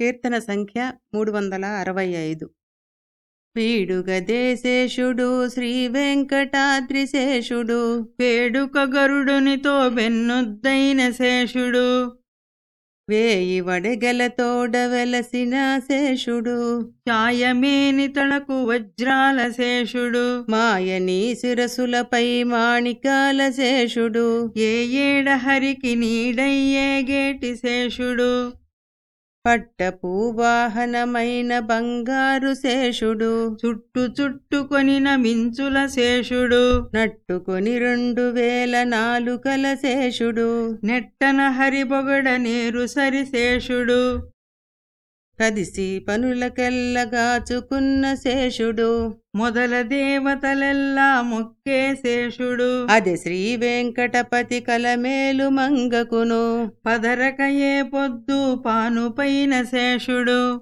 కీర్తన సంఖ్య మూడు వందల అరవై ఐదు. పీడుగదేశేషుడు శ్రీ వెంకటాద్రి శేషుడు గరుడునితో బెన్నుద్దైన శేషుడు వేయి వడగలతోడవెలసిన శేషుడు ఛాయమేని తనకు వజ్రాల శేషుడు మాయని శిరసులపై మాణికాల శేషుడు ఏ ఏడ హరికి నీడయ్యే గేటి శేషుడు. పట్టపూవాహనమైన బంగారు శేషుడు చుట్టు చుట్టుకొనిన మించుల శేషుడు నట్టుకొని రెండు వేల నాలుకల శేషుడు నెట్టన హరిబొగడ నేరు సరి శేషుడు. కదిసి పనులకెల్లగాచుకున్న శేషుడు. మొదల దేవతలెల్లా మొక్కే శేషుడు. అది శ్రీ వెంకటపతి కలమేలు మంగకును. పదరకయే పొద్దు పానుపైన శేషుడు.